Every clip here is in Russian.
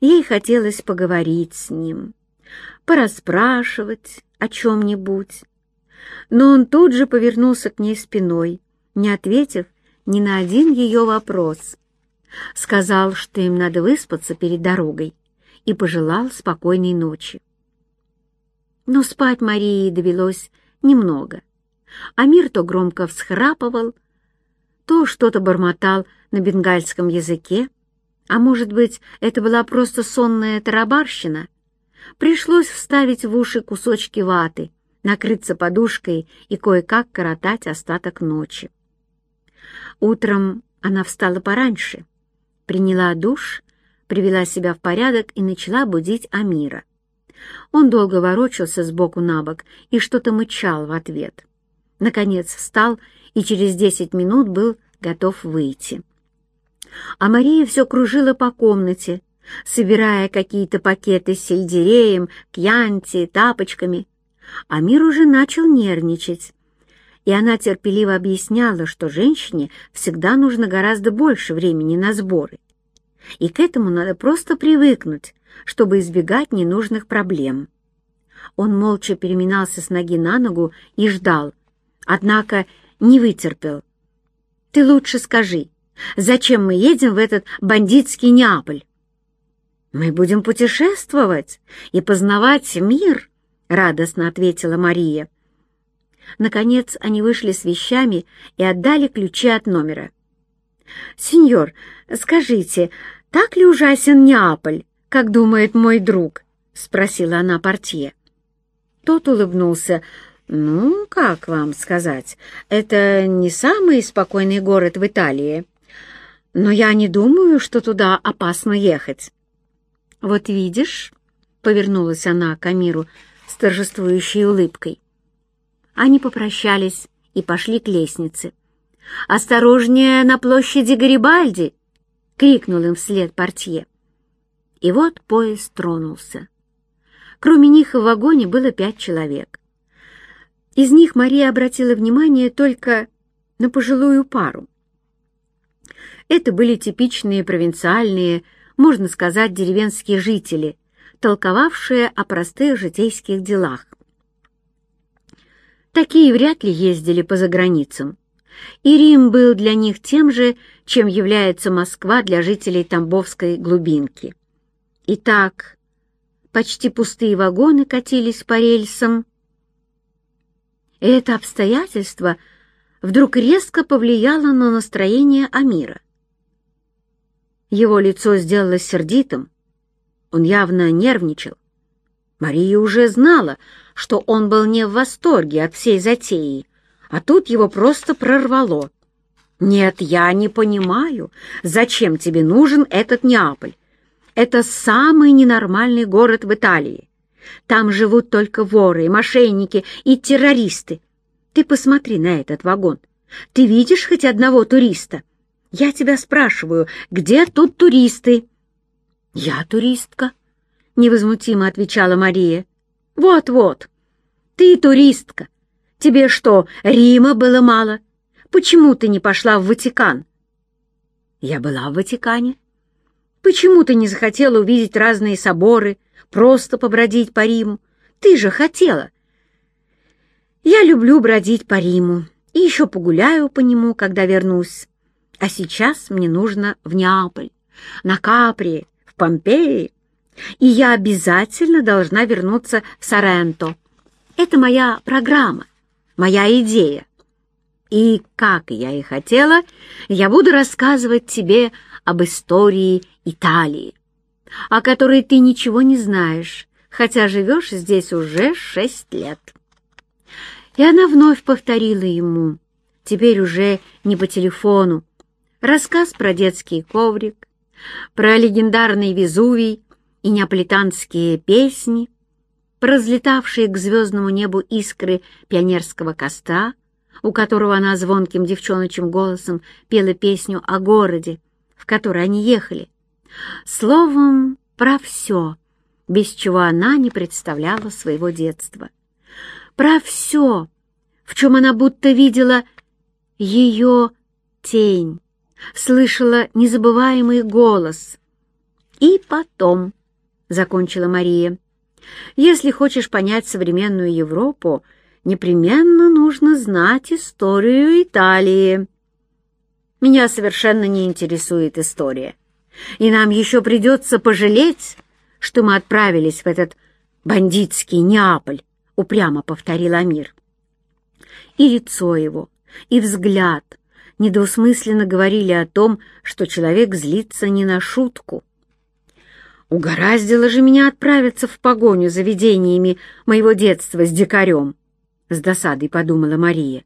Ей хотелось поговорить с ним, порасспрашивать о чем-нибудь. Но он тут же повернулся к ней спиной, не ответив ни на один ее вопрос. Сказал, что им надо выспаться перед дорогой, и пожелал спокойной ночи. Но спать Марии довелось немного. Амир то громко всхрапывал, то что-то бормотал на бенгальском языке, а может быть, это была просто сонная тарабарщина. Пришлось вставить в уши кусочки ваты, накрыться подушкой и кое-как коротать остаток ночи. Утром она встала пораньше, приняла душ, привела себя в порядок и начала будить Амира. Он долго ворочался сбоку на бок и что-то мычал в ответ. Наконец встал и через десять минут был готов выйти. А Мария все кружила по комнате, собирая какие-то пакеты с сельдереем, кьянти, тапочками. Амир уже начал нервничать, и она терпеливо объясняла, что женщине всегда нужно гораздо больше времени на сборы. И к этому надо просто привыкнуть, чтобы избегать ненужных проблем. Он молча переминался с ноги на ногу и ждал, однако не вытерпел. «Ты лучше скажи, зачем мы едем в этот бандитский Неаполь?» «Мы будем путешествовать и познавать мир», — радостно ответила Мария. Наконец они вышли с вещами и отдали ключи от номера. «Сеньор, скажите, так ли ужасен Неаполь?» как думает мой друг?» — спросила она портье. Тот улыбнулся. «Ну, как вам сказать, это не самый спокойный город в Италии, но я не думаю, что туда опасно ехать». «Вот видишь», — повернулась она к Амиру с торжествующей улыбкой. Они попрощались и пошли к лестнице. «Осторожнее на площади Гарибальди!» — крикнул им вслед портье. И вот поезд тронулся. Кроме них в вагоне было пять человек. Из них Мария обратила внимание только на пожилую пару. Это были типичные провинциальные, можно сказать, деревенские жители, толковавшие о простых житейских делах. Такие вряд ли ездили по заграницам, и Рим был для них тем же, чем является Москва для жителей Тамбовской глубинки. Итак, почти пустые вагоны катились по рельсам. И это обстоятельство вдруг резко повлияло на настроение Амира. Его лицо сделалось сердитым, он явно нервничал. Мария уже знала, что он был не в восторге от всей затеи, а тут его просто прорвало. «Нет, я не понимаю, зачем тебе нужен этот Неаполь? Это самый ненормальный город в Италии. Там живут только воры, мошенники и террористы. Ты посмотри на этот вагон. Ты видишь хоть одного туриста? Я тебя спрашиваю, где тут туристы?» «Я туристка», — невозмутимо отвечала Мария. «Вот-вот, ты туристка. Тебе что, Рима было мало? Почему ты не пошла в Ватикан?» «Я была в Ватикане», Почему ты не захотела увидеть разные соборы, просто побродить по Риму? Ты же хотела. Я люблю бродить по Риму и еще погуляю по нему, когда вернусь. А сейчас мне нужно в Неаполь, на Капри, в Помпеи, и я обязательно должна вернуться в Соренто. Это моя программа, моя идея. И, как я и хотела, я буду рассказывать тебе об истории Италии, о которой ты ничего не знаешь, хотя живешь здесь уже шесть лет. И она вновь повторила ему, теперь уже не по телефону, рассказ про детский коврик, про легендарный Везувий и неаполитанские песни, про разлетавшие к звездному небу искры пионерского костра, у которого она звонким девчоночим голосом пела песню о городе, в который они ехали. Словом, про все, без чего она не представляла своего детства. Про все, в чем она будто видела ее тень, слышала незабываемый голос. И потом, — закончила Мария, — если хочешь понять современную Европу, непременно нужно знать историю Италии. Меня совершенно не интересует история, и нам еще придется пожалеть, что мы отправились в этот бандитский Неаполь, — упрямо повторил Амир. И лицо его, и взгляд недвусмысленно говорили о том, что человек злится не на шутку. Угораздило же меня отправиться в погоню за видениями моего детства с дикарем, — с досадой подумала Мария.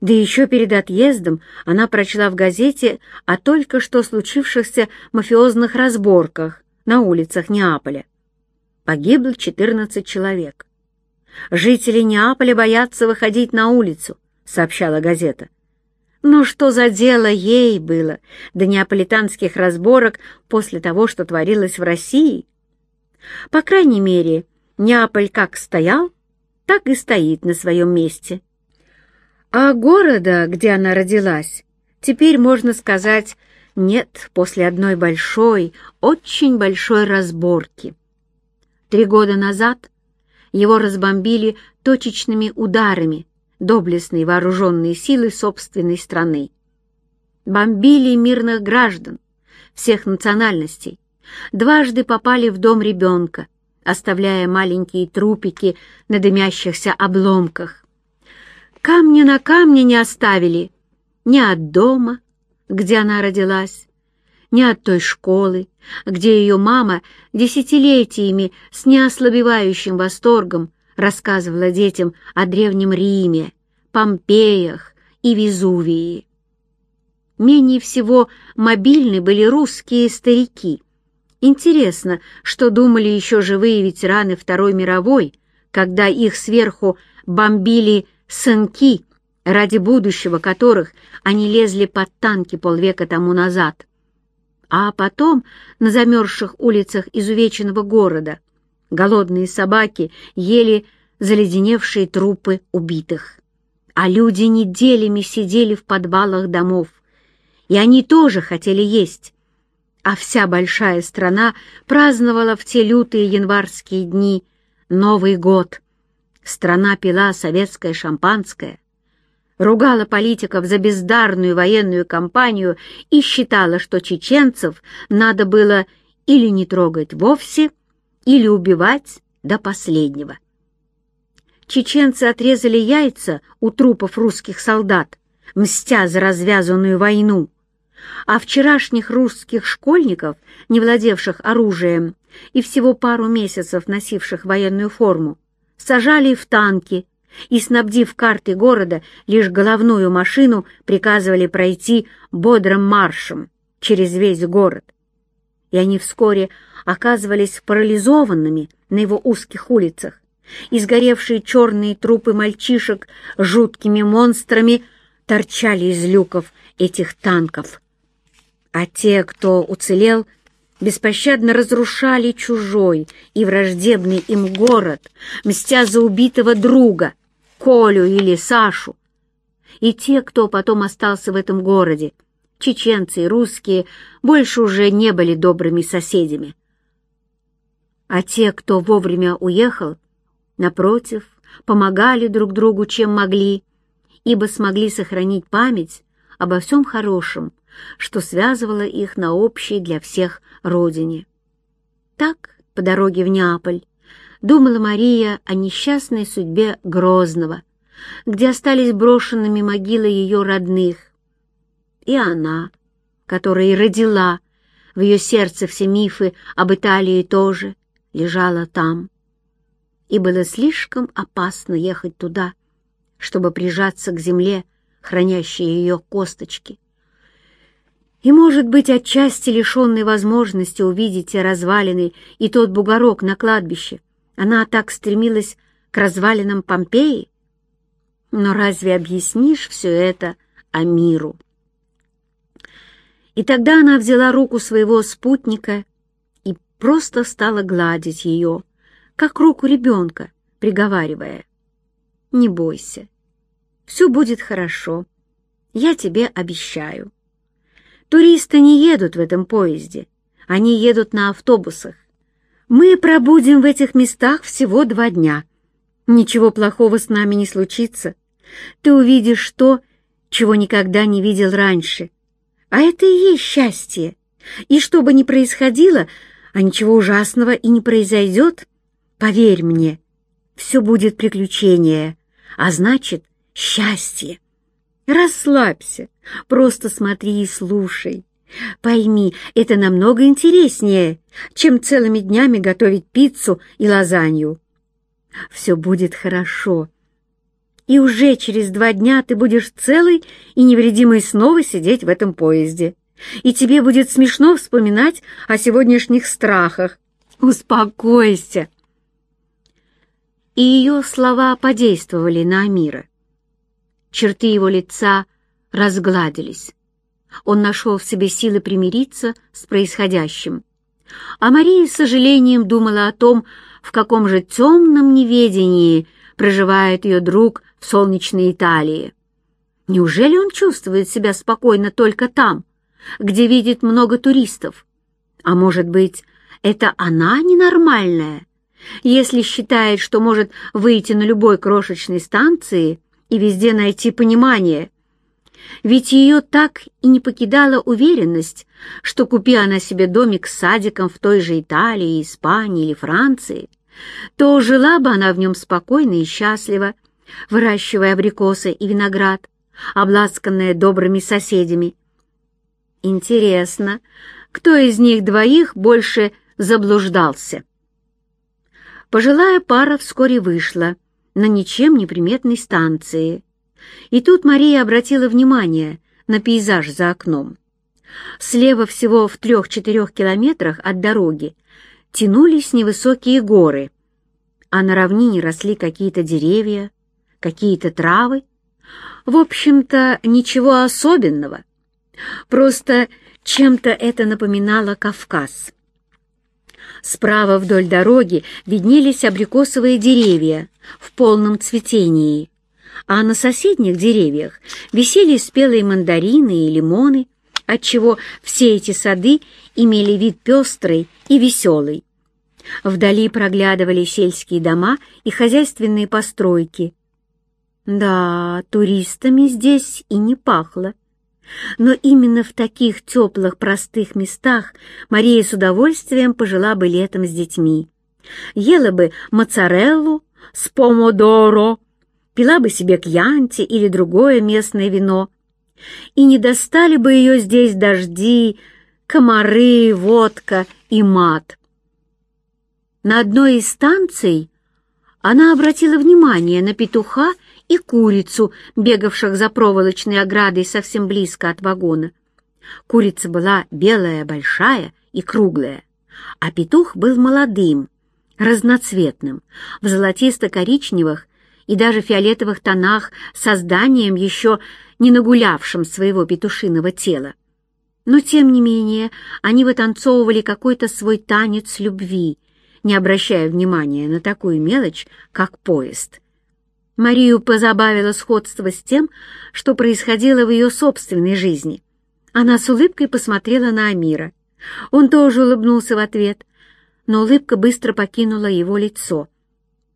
Да еще перед отъездом она прочла в газете о только что случившихся мафиозных разборках на улицах Неаполя. Погибло 14 человек. «Жители Неаполя боятся выходить на улицу», — сообщала газета. Но что за дело ей было до неаполитанских разборок после того, что творилось в России? По крайней мере, Неаполь как стоял, так и стоит на своем месте. А города, где она родилась, теперь, можно сказать, нет после одной большой, очень большой разборки. Три года назад его разбомбили точечными ударами доблестные вооруженные силы собственной страны. Бомбили мирных граждан всех национальностей, дважды попали в дом ребенка, оставляя маленькие трупики на дымящихся обломках. Камня на камне не оставили ни от дома, где она родилась, ни от той школы, где ее мама десятилетиями с неослабевающим восторгом рассказывала детям о Древнем Риме, Помпеях и Везувии. Менее всего мобильны были русские старики. Интересно, что думали еще живые ветераны Второй мировой, когда их сверху бомбили сынки, ради будущего которых они лезли под танки полвека тому назад. А потом на замерзших улицах изувеченного города голодные собаки ели заледеневшие трупы убитых. А люди неделями сидели в подвалах домов, и они тоже хотели есть. А вся большая страна праздновала в те лютые январские дни Новый год. Страна пила советское шампанское, ругала политиков за бездарную военную кампанию и считала, что чеченцев надо было или не трогать вовсе, или убивать до последнего. Чеченцы отрезали яйца у трупов русских солдат, мстя за развязанную войну, а вчерашних русских школьников, не владевших оружием и всего пару месяцев носивших военную форму, сажали в танки и, снабдив карты города, лишь головную машину приказывали пройти бодрым маршем через весь город. И они вскоре оказывались парализованными на его узких улицах, и сгоревшие черные трупы мальчишек жуткими монстрами торчали из люков этих танков. А те, кто уцелел, беспощадно разрушали чужой и враждебный им город, мстя за убитого друга, Колю или Сашу. И те, кто потом остался в этом городе, чеченцы и русские, больше уже не были добрыми соседями. А те, кто вовремя уехал, напротив, помогали друг другу, чем могли, ибо смогли сохранить память обо всем хорошем, что связывало их на общей для всех родине. Так, по дороге в Неаполь, думала Мария о несчастной судьбе Грозного, где остались брошенными могилы ее родных. И она, которая и родила в ее сердце все мифы об Италии тоже, лежала там. И было слишком опасно ехать туда, чтобы прижаться к земле, хранящей ее косточки. И, может быть, отчасти лишенной возможности увидеть те развалины и тот бугорок на кладбище, она так стремилась к развалинам Помпеи? Но разве объяснишь все это Амиру? И тогда она взяла руку своего спутника и просто стала гладить ее, как руку ребенка, приговаривая, «Не бойся, все будет хорошо, я тебе обещаю». Туристы не едут в этом поезде, Они едут на автобусах. Мы пробудем в этих местах всего два дня. Ничего плохого с нами не случится. Ты увидишь то, чего никогда не видел раньше. А это и есть счастье. И что бы ни происходило, а ничего ужасного и не произойдет, поверь мне, все будет приключение, а значит, счастье. Расслабься, просто смотри и слушай. Пойми, это намного интереснее, чем целыми днями готовить пиццу и лазанью. Все будет хорошо. И уже через два дня ты будешь целый и невредимый снова сидеть в этом поезде. И тебе будет смешно вспоминать о сегодняшних страхах. Успокойся. И ее слова подействовали на Амира. Черты его лица разгладились. Он нашел в себе силы примириться с происходящим. А Мария с сожалением думала о том, в каком же темном неведении проживает ее друг в солнечной Италии. Неужели он чувствует себя спокойно только там, где видит много туристов? А может быть, это она ненормальная, если считает, что может выйти на любой крошечной станции и везде найти понимание. Ведь ее так и не покидала уверенность, что купи она себе домик с садиком в той же Италии, Испании или Франции, то жила бы она в нем спокойно и счастливо, выращивая абрикосы и виноград, обласканная добрыми соседями. Интересно, кто из них двоих больше заблуждался? Пожилая пара вскоре вышла на ничем не приметной станции. И тут Мария обратила внимание на пейзаж за окном. Слева всего в трех-четырех километрах от дороги тянулись невысокие горы, а на равнине росли какие-то деревья, какие-то травы. В общем-то, ничего особенного. Просто чем-то это напоминало Кавказ. Справа вдоль дороги виднелись абрикосовые деревья в полном цветении, а на соседних деревьях висели спелые мандарины и лимоны, отчего все эти сады имели вид пестрый и веселый. Вдали проглядывали сельские дома и хозяйственные постройки. Да, туристами здесь и не пахло. Но именно в таких теплых, простых местах Мария с удовольствием пожила бы летом с детьми. Ела бы моцареллу с помодоро, пила бы себе кьянти или другое местное вино. И не достали бы ее здесь дожди, комары, водка и мат. На одной из станций она обратила внимание на петуха и курицу, бегавших за проволочной оградой совсем близко от вагона. Курица была белая, большая и круглая, а петух был молодым, разноцветным, в золотисто-коричневых и даже фиолетовых тонах созданием, еще не нагулявшим своего петушиного тела. Но, тем не менее, они вытанцовывали какой-то свой танец любви, не обращая внимания на такую мелочь, как поезд — Марию позабавило сходство с тем, что происходило в ее собственной жизни. Она с улыбкой посмотрела на Амира. Он тоже улыбнулся в ответ, но улыбка быстро покинула его лицо.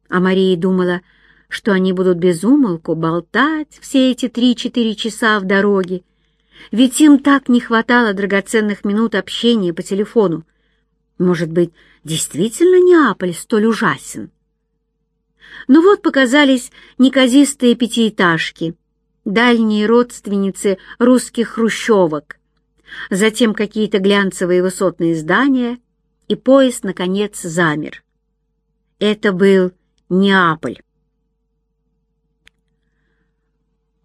А Мария думала, что они будут без умолку болтать все эти три-четыре часа в дороге, ведь им так не хватало драгоценных минут общения по телефону. Может быть, действительно Неаполь столь ужасен? Но ну вот показались неказистые пятиэтажки, дальние родственницы русских хрущевок, затем какие-то глянцевые высотные здания, и поезд, наконец, замер. Это был Неаполь.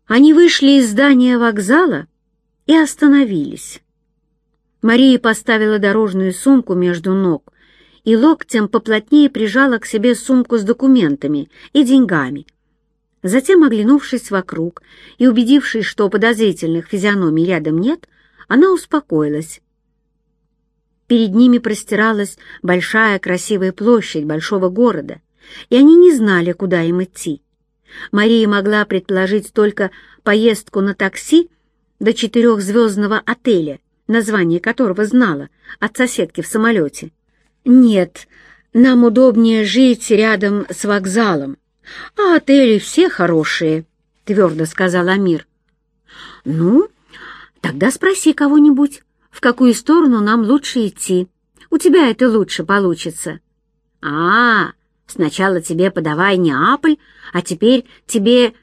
Они вышли из здания вокзала и остановились. Мария поставила дорожную сумку между ног и локтем поплотнее прижала к себе сумку с документами и деньгами. Затем, оглянувшись вокруг и убедившись, что подозрительных физиономий рядом нет, она успокоилась. Перед ними простиралась большая красивая площадь большого города, и они не знали, куда им идти. Мария могла предположить только поездку на такси до четырехзвездного отеля название которого знала от соседки в самолете. «Нет, нам удобнее жить рядом с вокзалом, а отели все хорошие», — твердо сказал Амир. «Ну, тогда спроси кого-нибудь, в какую сторону нам лучше идти. У тебя это лучше получится». «А, сначала тебе подавай Неаполь, а теперь тебе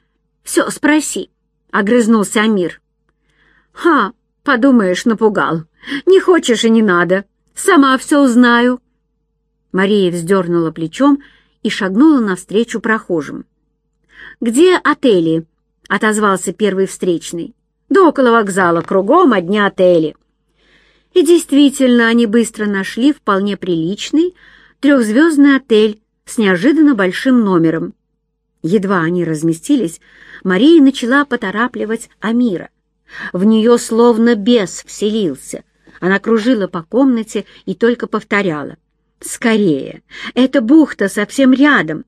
все спроси», — огрызнулся Амир. «Ха, подумаешь, напугал. Не хочешь и не надо. Сама все узнаю». Мария вздернула плечом и шагнула навстречу прохожим. «Где отели?» — отозвался первый встречный. «Да около вокзала, кругом одни отели». И действительно, они быстро нашли вполне приличный трехзвездный отель с неожиданно большим номером. Едва они разместились, Мария начала поторапливать Амира. В нее словно бес вселился. Она кружила по комнате и только повторяла. «Скорее! Эта бухта совсем рядом.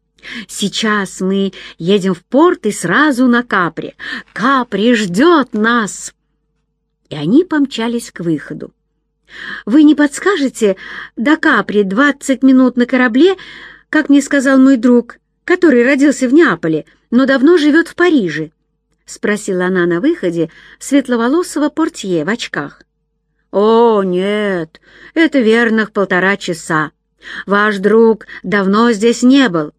Сейчас мы едем в порт и сразу на Капри. Капри ждет нас!» И они помчались к выходу. «Вы не подскажете, до Капри двадцать минут на корабле, как мне сказал мой друг, который родился в Неаполе, но давно живет в Париже?» — спросила она на выходе светловолосого портье в очках. «О, нет, это верных полтора часа. Ваш друг давно здесь не был.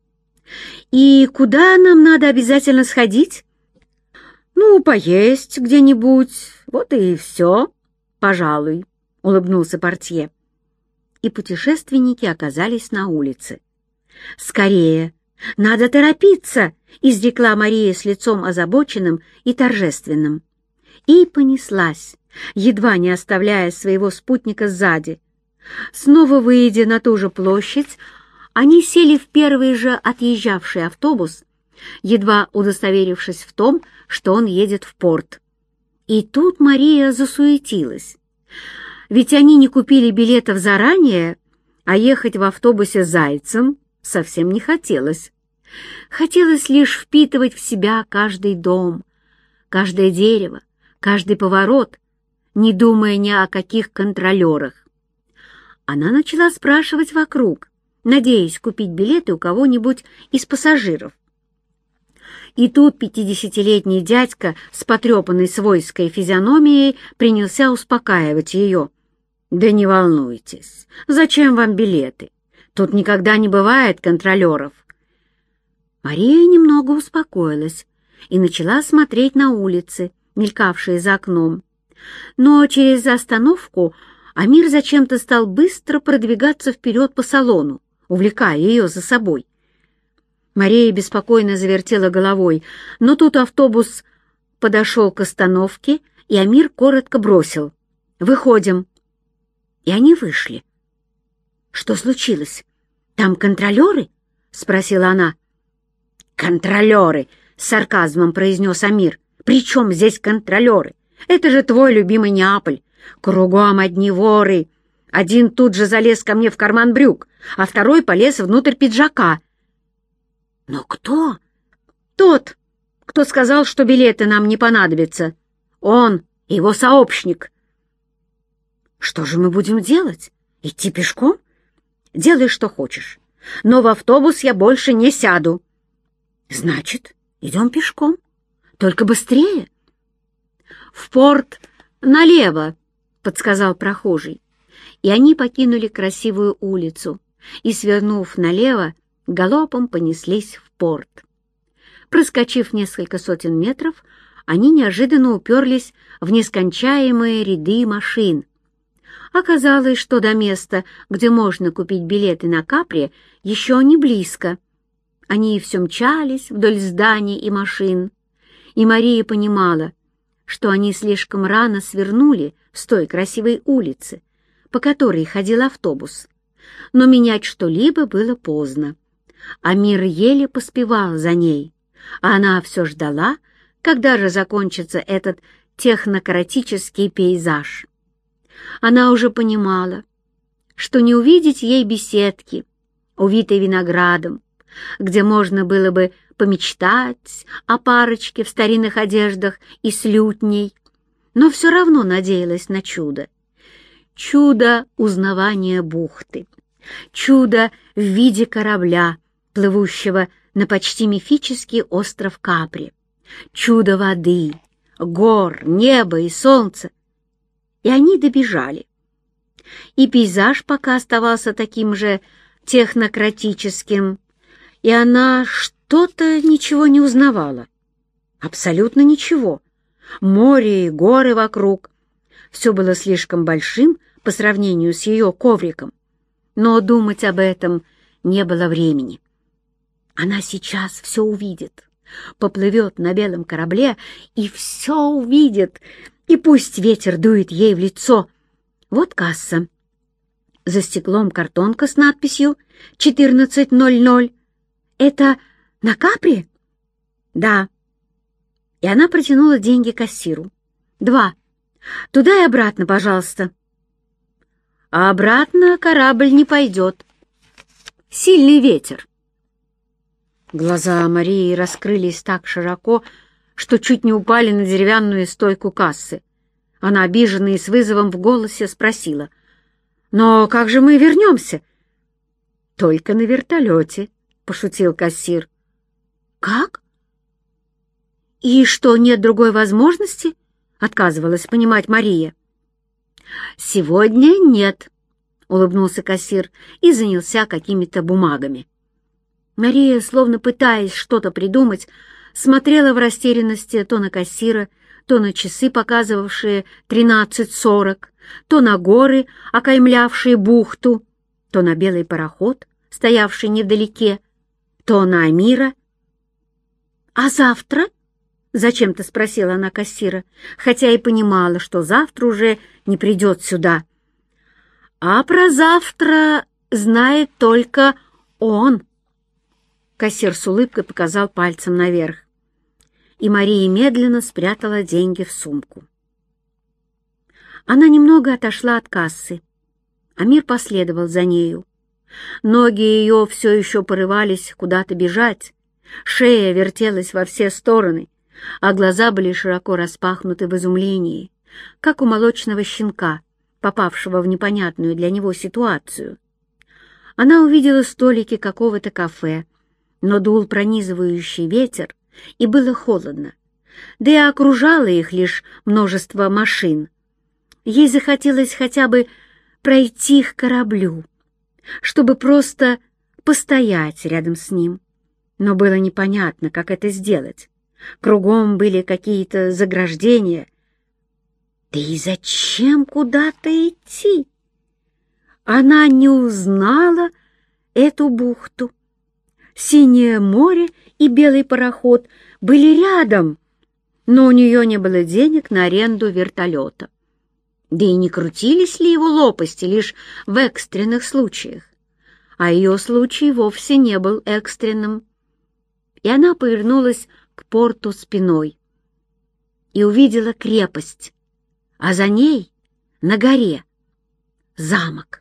И куда нам надо обязательно сходить?» «Ну, поесть где-нибудь, вот и все, пожалуй», — улыбнулся портье. И путешественники оказались на улице. «Скорее! Надо торопиться!» — изрекла Мария с лицом озабоченным и торжественным. И понеслась, едва не оставляя своего спутника сзади. Снова выйдя на ту же площадь, они сели в первый же отъезжавший автобус, едва удостоверившись в том, что он едет в порт. И тут Мария засуетилась. Ведь они не купили билетов заранее, а ехать в автобусе зайцем совсем не хотелось. Хотелось лишь впитывать в себя каждый дом, каждое дерево, каждый поворот, не думая ни о каких контролерах. Она начала спрашивать вокруг, надеясь купить билеты у кого-нибудь из пассажиров. И тут пятидесятилетний дядька с потрепанной свойской физиономией принялся успокаивать ее. «Да не волнуйтесь, зачем вам билеты? Тут никогда не бывает контролеров». Мария немного успокоилась и начала смотреть на улицы, мелькавшие за окном. Но через остановку Амир зачем-то стал быстро продвигаться вперед по салону, увлекая ее за собой. Мария беспокойно завертела головой, но тут автобус подошел к остановке, и Амир коротко бросил. «Выходим». И они вышли. «Что случилось? Там контролеры?» — спросила она. «Контролеры!» — с сарказмом произнес Амир. «При чем здесь контролеры? Это же твой любимый Неаполь. Кругом одни воры. Один тут же залез ко мне в карман брюк, а второй полез внутрь пиджака. Но кто? Тот, кто сказал, что билеты нам не понадобятся. Он и его сообщник. Что же мы будем делать? Идти пешком? Делай, что хочешь. Но в автобус я больше не сяду. Значит, идем пешком. Только быстрее. В порт налево, подсказал прохожий. И они покинули красивую улицу и, свернув налево, галопом понеслись в порт. Проскочив несколько сотен метров, они неожиданно уперлись в нескончаемые ряды машин, Оказалось, что до места, где можно купить билеты на Капри, еще не близко. Они все мчались вдоль зданий и машин, и Мария понимала, что они слишком рано свернули с той красивой улицы, по которой ходил автобус. Но менять что-либо было поздно. А мир еле поспевал за ней, а она все ждала, когда же закончится этот технократический пейзаж. Она уже понимала, что не увидеть ей беседки, увитой виноградом, где можно было бы помечтать о парочке в старинных одеждах и с лютней, но все равно надеялась на чудо чудо узнавания бухты, чудо в виде корабля, плывущего на почти мифический остров Капри, чудо воды, гор, неба и солнца. И они добежали. И пейзаж пока оставался таким же технократическим, и она что-то ничего не узнавала. Абсолютно ничего. Море и горы вокруг. Все было слишком большим по сравнению с ее ковриком. Но думать об этом не было времени. Она сейчас все увидит, поплывет на белом корабле и все увидит, и пусть ветер дует ей в лицо. Вот касса. За стеклом картонка с надписью «14.00». Это на капре? Да. И она протянула деньги кассиру. Два. Туда и обратно, пожалуйста. А обратно корабль не пойдет. Сильный ветер. Глаза Марии раскрылись так широко, что чуть не упали на деревянную стойку кассы. Она, обиженная и с вызовом в голосе, спросила, «Но как же мы вернемся?» «Только на вертолете», — пошутил кассир. «Как?» «И что, нет другой возможности?» — отказывалась понимать Мария. «Сегодня нет», — улыбнулся кассир и занялся какими-то бумагами. Мария, словно пытаясь что-то придумать, смотрела в растерянности то на кассира, то на часы, показывавшие тринадцать сорок, то на горы, окаймлявшие бухту, то на белый пароход, стоявший невдалеке, то на Амира. «А завтра?» — зачем-то спросила она кассира, хотя и понимала, что завтра уже не придет сюда. «А про завтра знает только он». Кассир с улыбкой показал пальцем наверх. И Мария медленно спрятала деньги в сумку. Она немного отошла от кассы. Амир последовал за нею. Ноги ее все еще порывались куда-то бежать, шея вертелась во все стороны, а глаза были широко распахнуты в изумлении, как у молочного щенка, попавшего в непонятную для него ситуацию. Она увидела столики какого-то кафе, но дул пронизывающий ветер, и было холодно, да и окружало их лишь множество машин. Ей захотелось хотя бы пройти к кораблю, чтобы просто постоять рядом с ним. Но было непонятно, как это сделать. Кругом были какие-то заграждения. Да и зачем куда-то идти? Она не узнала эту бухту. Синее море и белый пароход были рядом, но у нее не было денег на аренду вертолета. Да и не крутились ли его лопасти лишь в экстренных случаях? А ее случай вовсе не был экстренным. И она повернулась к порту спиной и увидела крепость, а за ней, на горе, замок.